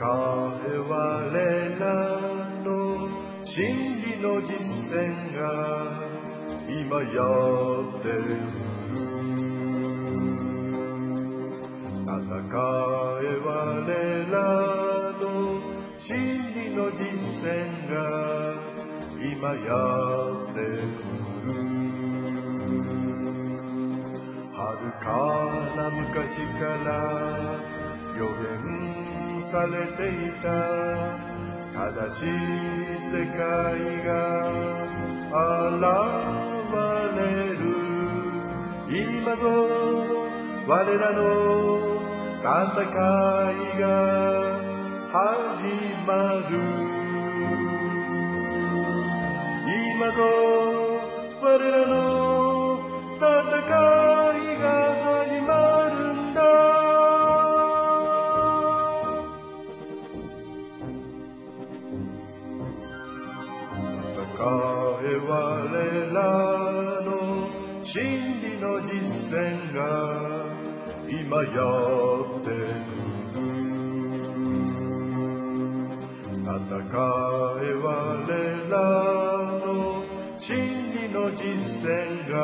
え我らの真理の実践が今やってる戦え我らの真理の実践が今やってる遥かな昔からされていた。正しい世界が現れる。今ぞ我らの戦いが始まる。今ぞ我らの真理の実践が今やってくる。戦え我らの真理の実践が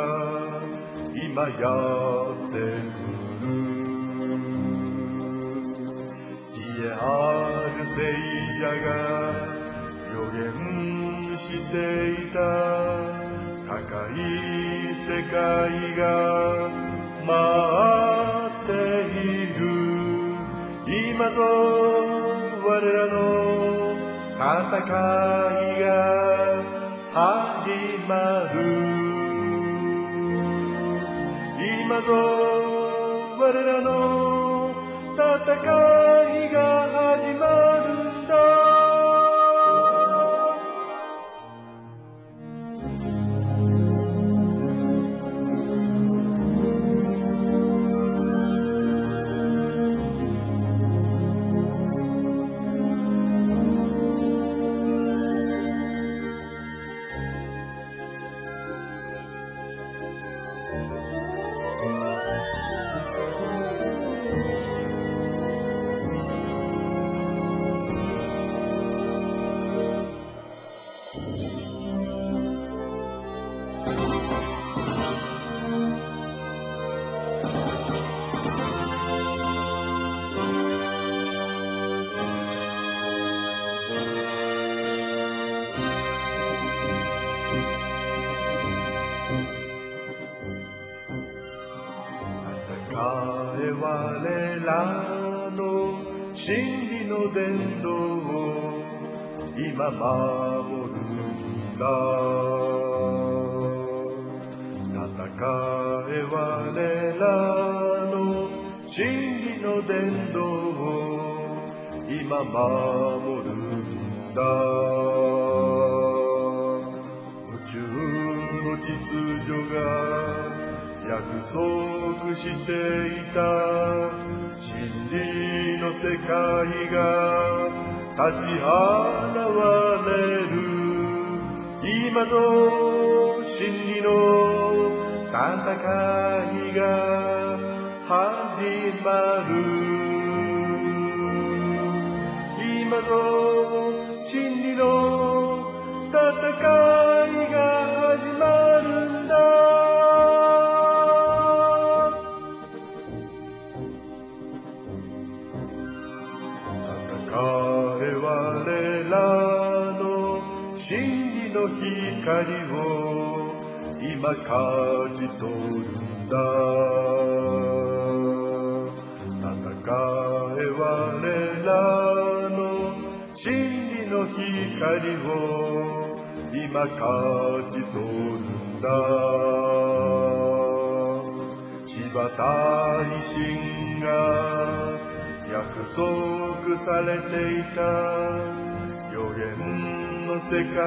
今やってくる。家ある聖者が予言していた。高い世界が待っている。今ぞ我らの戦いが始まる。今ぞ我らの戦い戦え我らの真理の伝道を今守るんだ。戦え我らの真理の伝道を今守るんだ。宇宙の秩序が約束していた真理の世界が立ち現れる。今ぞ真理の戦いが始まる。戦え我らの真理の光を今感じ取るんだ。戦え我らの真理の光を今感じ取るんだ。柴田維新が約束されていた。予言の世界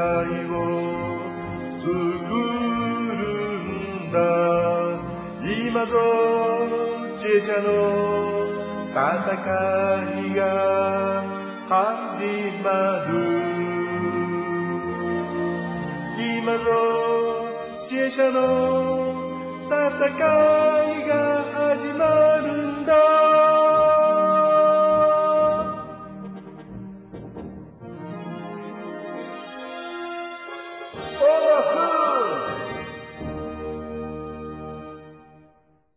を作るんだ。今ぞ知恵者の戦いが始まる。今ぞ知恵者の戦いが始まる。Oh.